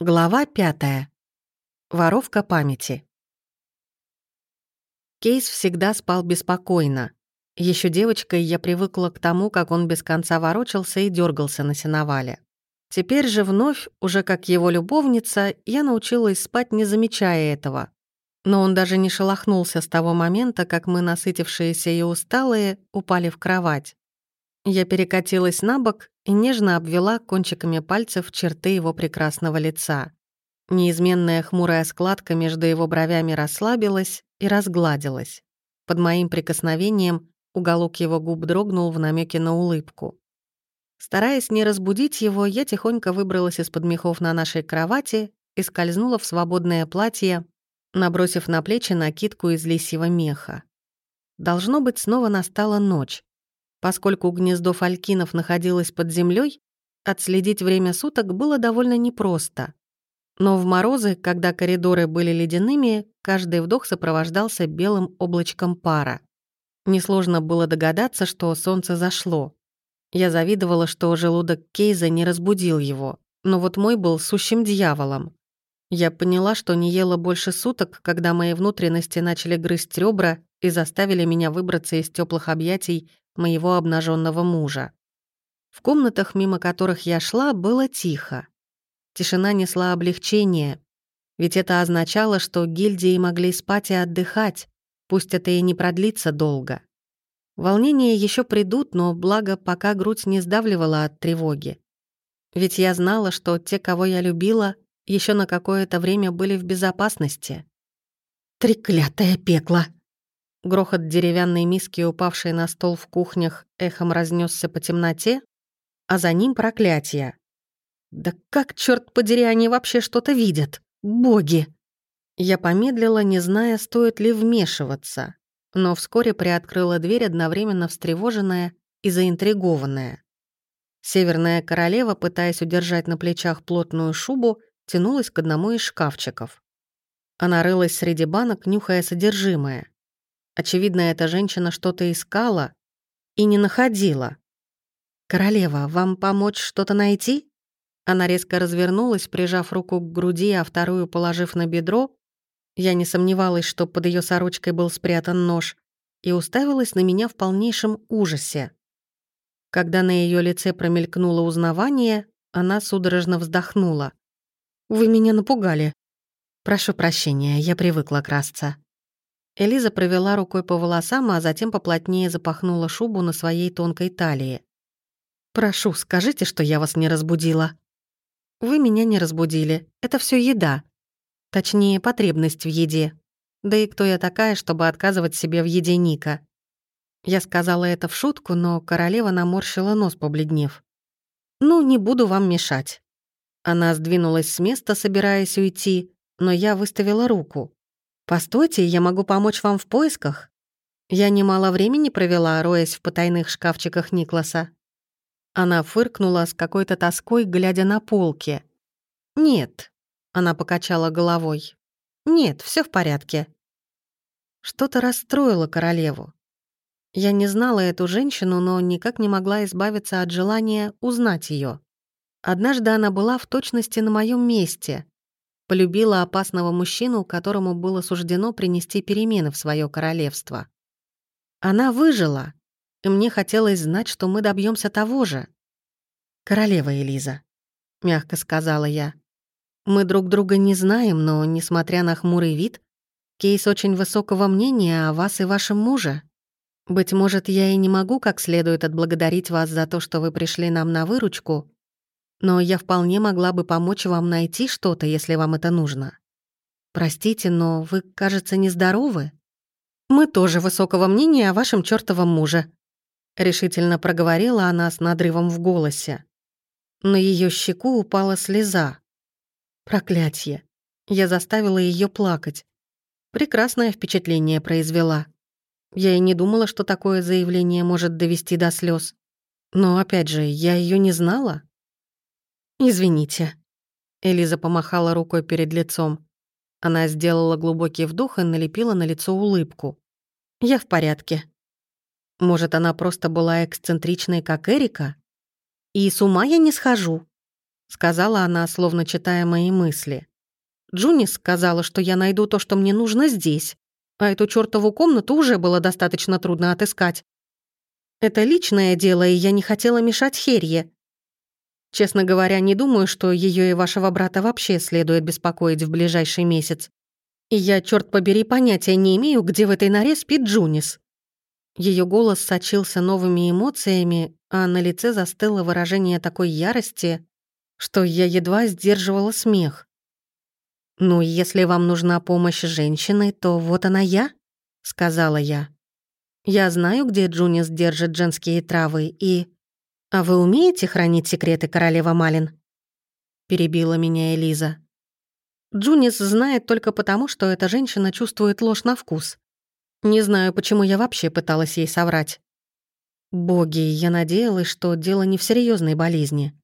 Глава пятая. Воровка памяти. Кейс всегда спал беспокойно. Еще девочкой я привыкла к тому, как он без конца ворочался и дергался на сеновале. Теперь же вновь, уже как его любовница, я научилась спать, не замечая этого. Но он даже не шелохнулся с того момента, как мы, насытившиеся и усталые, упали в кровать. Я перекатилась на бок и нежно обвела кончиками пальцев черты его прекрасного лица. Неизменная хмурая складка между его бровями расслабилась и разгладилась. Под моим прикосновением уголок его губ дрогнул в намеке на улыбку. Стараясь не разбудить его, я тихонько выбралась из-под мехов на нашей кровати и скользнула в свободное платье, набросив на плечи накидку из лисьего меха. Должно быть, снова настала ночь. Поскольку гнездо фалькинов находилось под землей, отследить время суток было довольно непросто. Но в морозы, когда коридоры были ледяными, каждый вдох сопровождался белым облачком пара. Несложно было догадаться, что солнце зашло. Я завидовала, что желудок Кейза не разбудил его, но вот мой был сущим дьяволом. Я поняла, что не ела больше суток, когда мои внутренности начали грызть ребра и заставили меня выбраться из теплых объятий моего обнаженного мужа. В комнатах, мимо которых я шла, было тихо. Тишина несла облегчение, ведь это означало, что гильдии могли спать и отдыхать, пусть это и не продлится долго. Волнения еще придут, но благо пока грудь не сдавливала от тревоги. Ведь я знала, что те, кого я любила, еще на какое-то время были в безопасности. «Треклятое пекло!» Грохот деревянной миски, упавшей на стол в кухнях, эхом разнесся по темноте, а за ним проклятие. «Да как, черт подери, они вообще что-то видят? Боги!» Я помедлила, не зная, стоит ли вмешиваться, но вскоре приоткрыла дверь, одновременно встревоженная и заинтригованная. Северная королева, пытаясь удержать на плечах плотную шубу, тянулась к одному из шкафчиков. Она рылась среди банок, нюхая содержимое. Очевидно, эта женщина что-то искала и не находила. «Королева, вам помочь что-то найти?» Она резко развернулась, прижав руку к груди, а вторую положив на бедро. Я не сомневалась, что под ее сорочкой был спрятан нож, и уставилась на меня в полнейшем ужасе. Когда на ее лице промелькнуло узнавание, она судорожно вздохнула. «Вы меня напугали. Прошу прощения, я привыкла красться». Элиза провела рукой по волосам, а затем поплотнее запахнула шубу на своей тонкой талии. «Прошу, скажите, что я вас не разбудила». «Вы меня не разбудили. Это все еда. Точнее, потребность в еде. Да и кто я такая, чтобы отказывать себе в еде Ника?» Я сказала это в шутку, но королева наморщила нос, побледнев. «Ну, не буду вам мешать». Она сдвинулась с места, собираясь уйти, но я выставила руку. «Постойте, я могу помочь вам в поисках?» Я немало времени провела, роясь в потайных шкафчиках Никласа. Она фыркнула с какой-то тоской, глядя на полки. «Нет», — она покачала головой. «Нет, все в порядке». Что-то расстроило королеву. Я не знала эту женщину, но никак не могла избавиться от желания узнать ее. Однажды она была в точности на моем месте, полюбила опасного мужчину, которому было суждено принести перемены в свое королевство. Она выжила, и мне хотелось знать, что мы добьемся того же. «Королева Элиза», — мягко сказала я. «Мы друг друга не знаем, но, несмотря на хмурый вид, Кейс очень высокого мнения о вас и вашем муже. Быть может, я и не могу как следует отблагодарить вас за то, что вы пришли нам на выручку, но я вполне могла бы помочь вам найти что-то, если вам это нужно. Простите, но вы, кажется, нездоровы. Мы тоже высокого мнения о вашем чёртовом муже», — решительно проговорила она с надрывом в голосе. На её щеку упала слеза. Проклятье. Я заставила её плакать. Прекрасное впечатление произвела. Я и не думала, что такое заявление может довести до слез. Но опять же, я её не знала. «Извините». Элиза помахала рукой перед лицом. Она сделала глубокий вдох и налепила на лицо улыбку. «Я в порядке». Может, она просто была эксцентричной, как Эрика? И с ума я не схожу. — сказала она, словно читая мои мысли. «Джуни сказала, что я найду то, что мне нужно здесь, а эту чёртову комнату уже было достаточно трудно отыскать. Это личное дело, и я не хотела мешать Херье. Честно говоря, не думаю, что ее и вашего брата вообще следует беспокоить в ближайший месяц. И я, черт побери, понятия не имею, где в этой норе спит Джунис». Ее голос сочился новыми эмоциями, а на лице застыло выражение такой ярости, что я едва сдерживала смех. «Ну, если вам нужна помощь женщины, то вот она я», — сказала я. «Я знаю, где Джунис держит женские травы, и...» «А вы умеете хранить секреты, королева Малин?» Перебила меня Элиза. Джунис знает только потому, что эта женщина чувствует ложь на вкус. Не знаю, почему я вообще пыталась ей соврать. Боги, я надеялась, что дело не в серьезной болезни.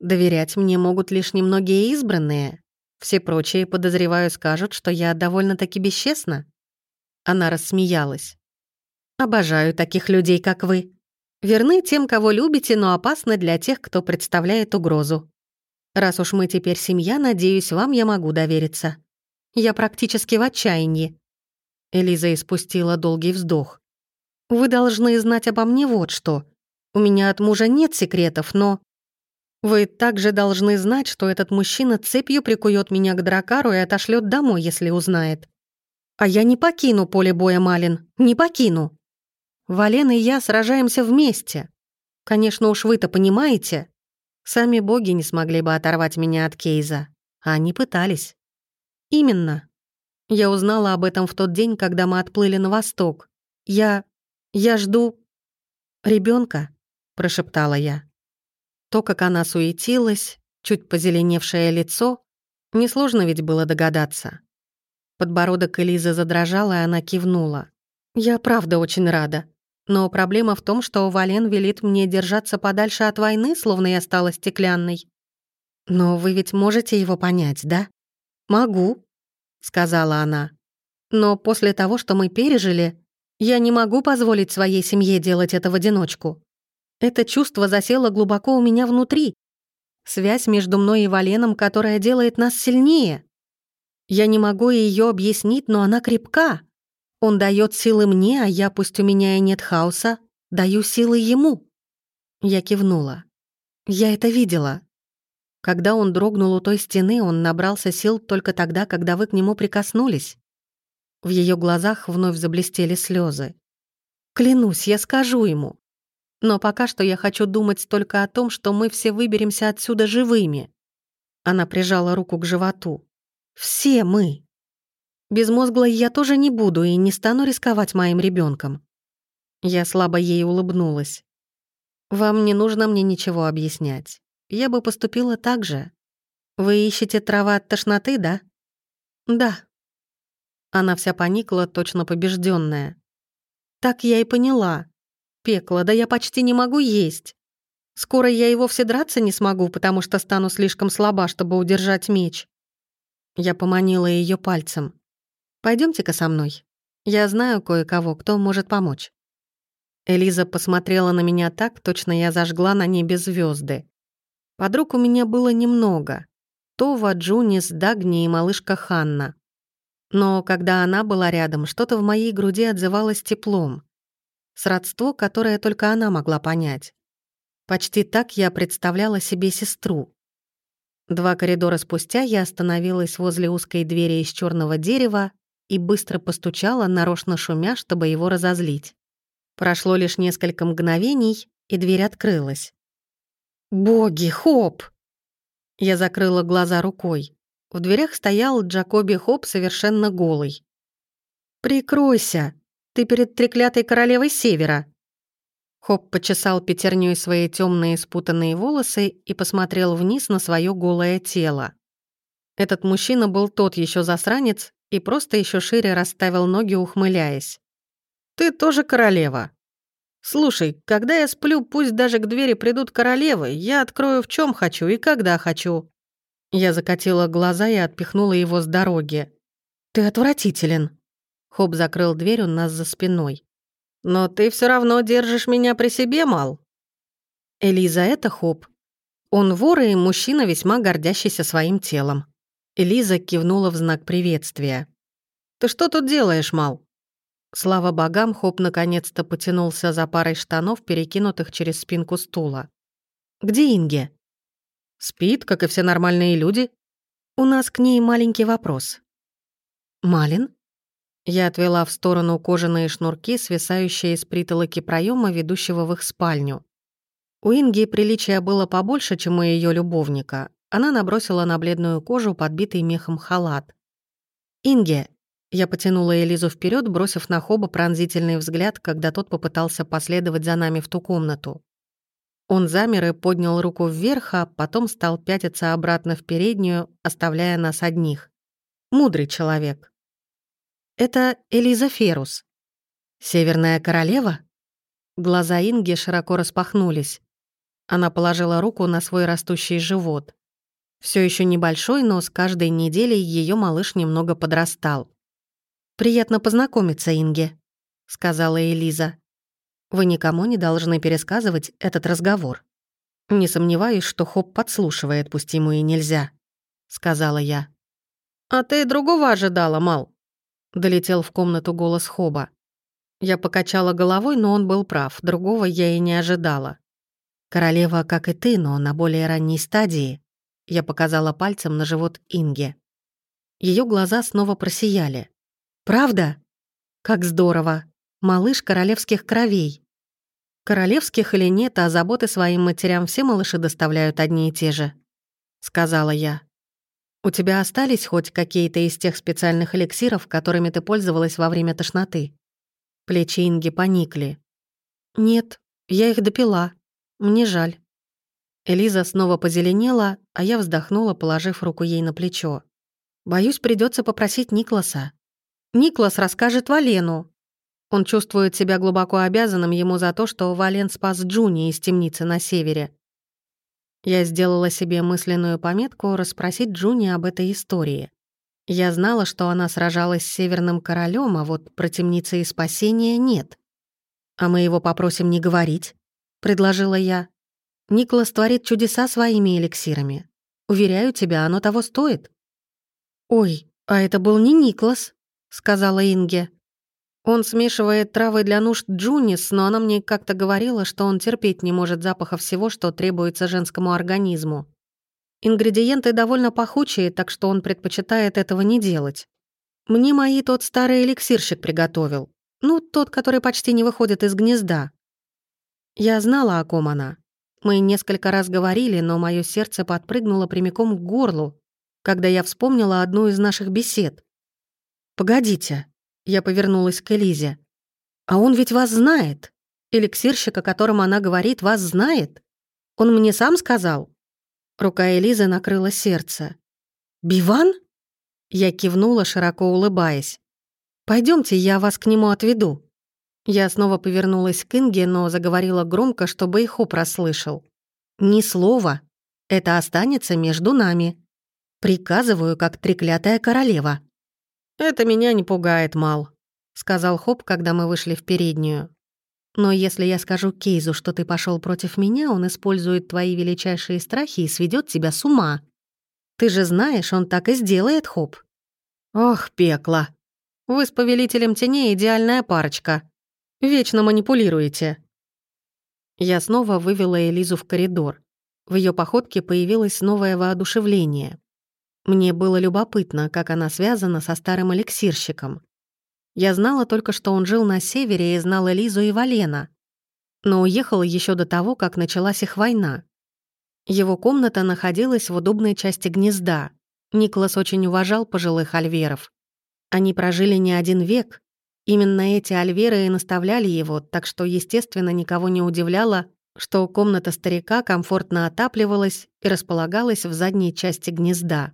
Доверять мне могут лишь немногие избранные. Все прочие, подозреваю, скажут, что я довольно-таки бесчестна. Она рассмеялась. «Обожаю таких людей, как вы. Верны тем, кого любите, но опасны для тех, кто представляет угрозу. Раз уж мы теперь семья, надеюсь, вам я могу довериться. Я практически в отчаянии». Элиза испустила долгий вздох. «Вы должны знать обо мне вот что. У меня от мужа нет секретов, но...» «Вы также должны знать, что этот мужчина цепью прикует меня к дракару и отошлет домой, если узнает. А я не покину поле боя, Малин, не покину. Вален и я сражаемся вместе. Конечно, уж вы-то понимаете, Сами боги не смогли бы оторвать меня от Кейза, а они пытались. Именно. Я узнала об этом в тот день, когда мы отплыли на восток. Я... я жду... ребенка, прошептала я. То, как она суетилась, чуть позеленевшее лицо, несложно ведь было догадаться. Подбородок Элизы задрожал, и она кивнула. «Я правда очень рада. Но проблема в том, что Вален велит мне держаться подальше от войны, словно я стала стеклянной. Но вы ведь можете его понять, да? Могу, сказала она. Но после того, что мы пережили, я не могу позволить своей семье делать это в одиночку. Это чувство засело глубоко у меня внутри. Связь между мной и Валеном, которая делает нас сильнее. Я не могу ее объяснить, но она крепка. Он дает силы мне, а я, пусть у меня и нет хаоса, даю силы ему. Я кивнула. Я это видела. Когда он дрогнул у той стены, он набрался сил только тогда, когда вы к нему прикоснулись. В ее глазах вновь заблестели слезы. Клянусь, я скажу ему. Но пока что я хочу думать только о том, что мы все выберемся отсюда живыми. Она прижала руку к животу. Все мы. Безмозглой я тоже не буду и не стану рисковать моим ребенком. Я слабо ей улыбнулась. «Вам не нужно мне ничего объяснять. Я бы поступила так же. Вы ищете трава от тошноты, да?» «Да». Она вся поникла, точно побежденная. «Так я и поняла. Пекло, да я почти не могу есть. Скоро я и вовсе драться не смогу, потому что стану слишком слаба, чтобы удержать меч». Я поманила ее пальцем. Пойдемте-ка со мной. Я знаю кое-кого, кто может помочь». Элиза посмотрела на меня так, точно я зажгла на небе звезды. Подруг у меня было немного. Това, Джунис, Дагни и малышка Ханна. Но когда она была рядом, что-то в моей груди отзывалось теплом. Сродство, которое только она могла понять. Почти так я представляла себе сестру. Два коридора спустя я остановилась возле узкой двери из черного дерева и быстро постучала, нарочно шумя, чтобы его разозлить. Прошло лишь несколько мгновений, и дверь открылась. «Боги, хоп!» Я закрыла глаза рукой. В дверях стоял Джакоби Хоп совершенно голый. «Прикройся! Ты перед треклятой королевой Севера!» Хоп почесал пятерней свои темные спутанные волосы и посмотрел вниз на свое голое тело. Этот мужчина был тот еще засранец, и просто еще шире расставил ноги, ухмыляясь. «Ты тоже королева. Слушай, когда я сплю, пусть даже к двери придут королевы, я открою в чем хочу и когда хочу». Я закатила глаза и отпихнула его с дороги. «Ты отвратителен». Хоп закрыл дверь у нас за спиной. «Но ты все равно держишь меня при себе, Мал». «Элиза, это Хоп. Он вор и мужчина, весьма гордящийся своим телом. Элиза кивнула в знак приветствия. «Ты что тут делаешь, Мал?» Слава богам, Хоп наконец-то потянулся за парой штанов, перекинутых через спинку стула. «Где Инге?» «Спит, как и все нормальные люди. У нас к ней маленький вопрос». «Малин?» Я отвела в сторону кожаные шнурки, свисающие из притолоки проема, ведущего в их спальню. У Инги приличия было побольше, чем у ее любовника. Она набросила на бледную кожу подбитый мехом халат. «Инге!» Я потянула Элизу вперед, бросив на Хоба пронзительный взгляд, когда тот попытался последовать за нами в ту комнату. Он замер и поднял руку вверх, а потом стал пятиться обратно в переднюю, оставляя нас одних. Мудрый человек. Это Элиза Ферус. Северная королева? Глаза Инги широко распахнулись. Она положила руку на свой растущий живот. Все еще небольшой, но с каждой неделей ее малыш немного подрастал. «Приятно познакомиться, Инге», — сказала Элиза. «Вы никому не должны пересказывать этот разговор. Не сомневаюсь, что Хоп подслушивает, пусть ему и нельзя», — сказала я. «А ты другого ожидала, Мал?» Долетел в комнату голос Хоба. Я покачала головой, но он был прав, другого я и не ожидала. «Королева, как и ты, но на более ранней стадии», я показала пальцем на живот Инге. Ее глаза снова просияли. «Правда? Как здорово! Малыш королевских кровей!» «Королевских или нет, а заботы своим матерям все малыши доставляют одни и те же», — сказала я. «У тебя остались хоть какие-то из тех специальных эликсиров, которыми ты пользовалась во время тошноты?» Плечи Инги поникли. «Нет, я их допила. Мне жаль». Элиза снова позеленела, а я вздохнула, положив руку ей на плечо. «Боюсь, придется попросить Никласа. Никлас расскажет Валену. Он чувствует себя глубоко обязанным ему за то, что Вален спас Джуни из темницы на севере. Я сделала себе мысленную пометку расспросить Джуни об этой истории. Я знала, что она сражалась с Северным Королем, а вот про темницы и спасения нет. «А мы его попросим не говорить», — предложила я. «Николас творит чудеса своими эликсирами. Уверяю тебя, оно того стоит». «Ой, а это был не Никлас», — сказала Инге. Он смешивает травы для нужд Джунис, но она мне как-то говорила, что он терпеть не может запаха всего, что требуется женскому организму. Ингредиенты довольно пахучие, так что он предпочитает этого не делать. Мне мои тот старый эликсирщик приготовил. Ну, тот, который почти не выходит из гнезда. Я знала, о ком она. Мы несколько раз говорили, но мое сердце подпрыгнуло прямиком к горлу, когда я вспомнила одну из наших бесед. «Погодите», я повернулась к Элизе. «А он ведь вас знает. Эликсирщик, о котором она говорит, вас знает. Он мне сам сказал?» Рука Элизы накрыла сердце. «Биван?» Я кивнула, широко улыбаясь. Пойдемте, я вас к нему отведу». Я снова повернулась к Инге, но заговорила громко, чтобы их Хоп расслышал. «Ни слова. Это останется между нами. Приказываю, как треклятая королева». «Это меня не пугает, Мал», — сказал Хоп, когда мы вышли в переднюю. «Но если я скажу Кейзу, что ты пошел против меня, он использует твои величайшие страхи и сведет тебя с ума. Ты же знаешь, он так и сделает, Хоп». «Ох, пекло. Вы с Повелителем Теней идеальная парочка. Вечно манипулируете». Я снова вывела Элизу в коридор. В ее походке появилось новое воодушевление. Мне было любопытно, как она связана со старым эликсирщиком. Я знала только, что он жил на севере и знала Лизу и Валена, но уехал еще до того, как началась их война. Его комната находилась в удобной части гнезда. Николас очень уважал пожилых альверов. Они прожили не один век. Именно эти альверы и наставляли его, так что, естественно, никого не удивляло, что комната старика комфортно отапливалась и располагалась в задней части гнезда.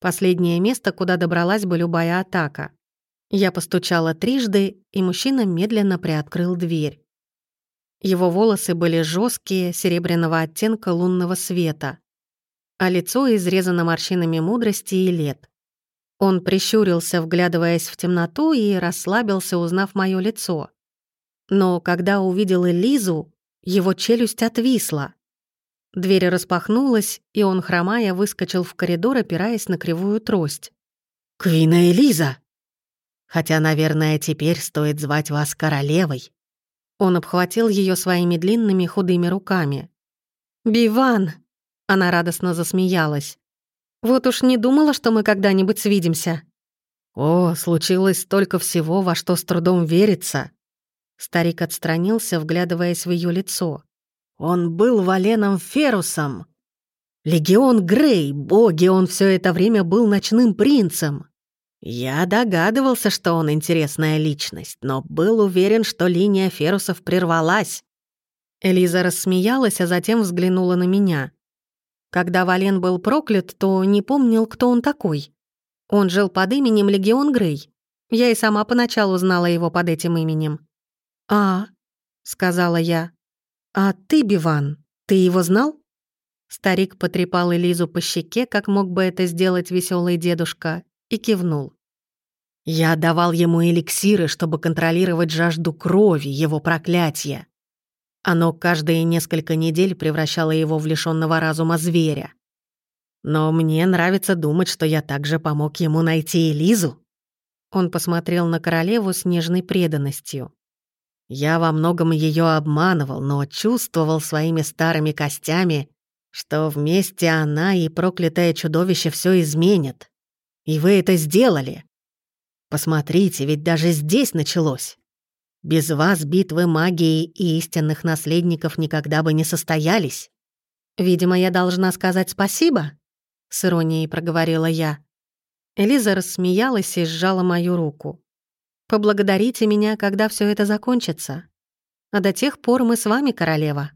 Последнее место, куда добралась бы любая атака. Я постучала трижды, и мужчина медленно приоткрыл дверь. Его волосы были жесткие, серебряного оттенка лунного света, а лицо изрезано морщинами мудрости и лет. Он прищурился, вглядываясь в темноту, и расслабился, узнав мое лицо. Но когда увидел Элизу, его челюсть отвисла. Дверь распахнулась, и он, хромая, выскочил в коридор, опираясь на кривую трость. «Квина Элиза!» «Хотя, наверное, теперь стоит звать вас королевой». Он обхватил ее своими длинными худыми руками. «Биван!» Она радостно засмеялась. «Вот уж не думала, что мы когда-нибудь свидимся». «О, случилось столько всего, во что с трудом верится». Старик отстранился, вглядываясь в ее лицо. «Он был Валеном Ферусом. Легион Грей, боги, он все это время был ночным принцем. Я догадывался, что он интересная личность, но был уверен, что линия Ферусов прервалась. Элиза рассмеялась, а затем взглянула на меня. Когда Вален был проклят, то не помнил, кто он такой. Он жил под именем Легион Грей. Я и сама поначалу знала его под этим именем. «А», — сказала я. «А ты, Биван, ты его знал?» Старик потрепал Элизу по щеке, как мог бы это сделать веселый дедушка, и кивнул. «Я давал ему эликсиры, чтобы контролировать жажду крови, его проклятия. Оно каждые несколько недель превращало его в лишённого разума зверя. Но мне нравится думать, что я также помог ему найти Элизу. Он посмотрел на королеву с нежной преданностью. Я во многом ее обманывал, но чувствовал своими старыми костями, что вместе она и проклятое чудовище все изменят. И вы это сделали. Посмотрите, ведь даже здесь началось. Без вас битвы магии и истинных наследников никогда бы не состоялись. Видимо, я должна сказать спасибо, с иронией проговорила я. Элиза рассмеялась и сжала мою руку. Поблагодарите меня, когда все это закончится. А до тех пор мы с вами, королева.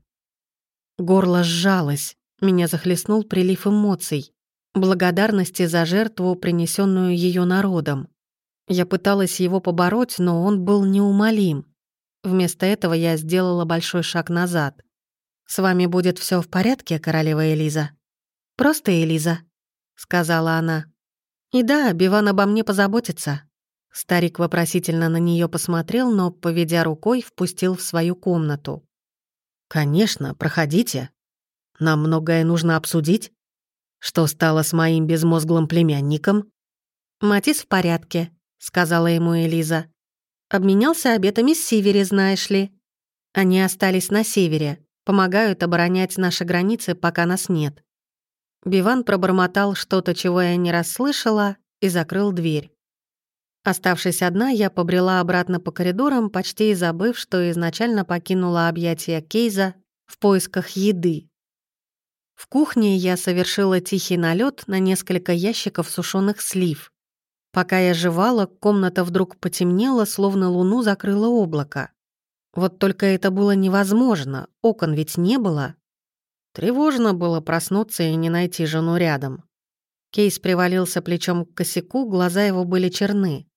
Горло сжалось, меня захлестнул прилив эмоций, благодарности за жертву, принесенную ее народом. Я пыталась его побороть, но он был неумолим. Вместо этого я сделала большой шаг назад. «С вами будет все в порядке, королева Элиза?» «Просто Элиза», — сказала она. «И да, Биван обо мне позаботится». Старик вопросительно на нее посмотрел, но, поведя рукой, впустил в свою комнату. «Конечно, проходите. Нам многое нужно обсудить. Что стало с моим безмозглым племянником?» «Матис в порядке», — сказала ему Элиза. «Обменялся обетами с Сивере, знаешь ли. Они остались на севере, помогают оборонять наши границы, пока нас нет». Биван пробормотал что-то, чего я не расслышала, и закрыл дверь. Оставшись одна, я побрела обратно по коридорам, почти забыв, что изначально покинула объятия Кейза в поисках еды. В кухне я совершила тихий налет на несколько ящиков сушеных слив. Пока я жевала, комната вдруг потемнела, словно луну закрыло облако. Вот только это было невозможно, окон ведь не было. Тревожно было проснуться и не найти жену рядом. Кейс привалился плечом к косяку, глаза его были черны.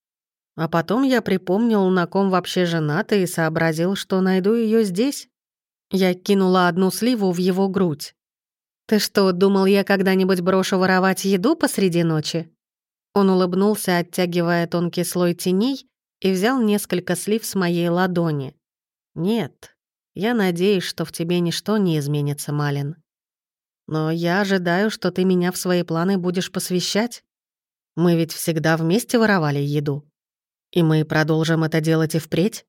А потом я припомнил, на ком вообще жената, и сообразил, что найду ее здесь. Я кинула одну сливу в его грудь. «Ты что, думал, я когда-нибудь брошу воровать еду посреди ночи?» Он улыбнулся, оттягивая тонкий слой теней, и взял несколько слив с моей ладони. «Нет, я надеюсь, что в тебе ничто не изменится, Малин. Но я ожидаю, что ты меня в свои планы будешь посвящать. Мы ведь всегда вместе воровали еду. И мы продолжим это делать и впредь?»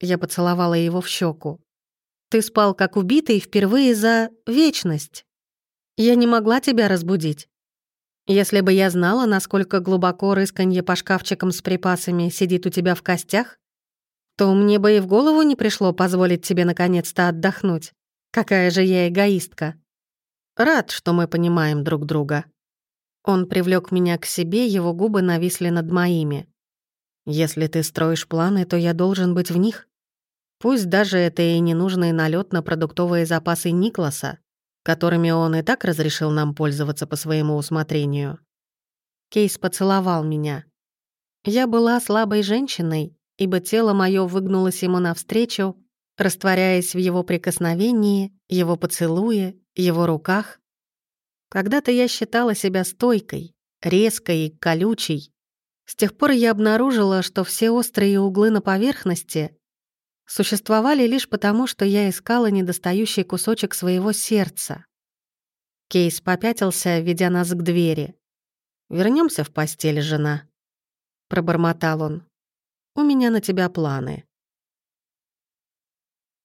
Я поцеловала его в щеку. «Ты спал как убитый впервые за вечность. Я не могла тебя разбудить. Если бы я знала, насколько глубоко рысканье по шкафчикам с припасами сидит у тебя в костях, то мне бы и в голову не пришло позволить тебе наконец-то отдохнуть. Какая же я эгоистка. Рад, что мы понимаем друг друга. Он привлек меня к себе, его губы нависли над моими. Если ты строишь планы, то я должен быть в них. Пусть даже это и ненужный налет на продуктовые запасы Никласа, которыми он и так разрешил нам пользоваться по своему усмотрению. Кейс поцеловал меня. Я была слабой женщиной, ибо тело мое выгнулось ему навстречу, растворяясь в его прикосновении, его поцелуе, его руках. Когда-то я считала себя стойкой, резкой и колючей. С тех пор я обнаружила, что все острые углы на поверхности существовали лишь потому, что я искала недостающий кусочек своего сердца. Кейс попятился, ведя нас к двери. Вернемся в постель, жена», — пробормотал он. «У меня на тебя планы».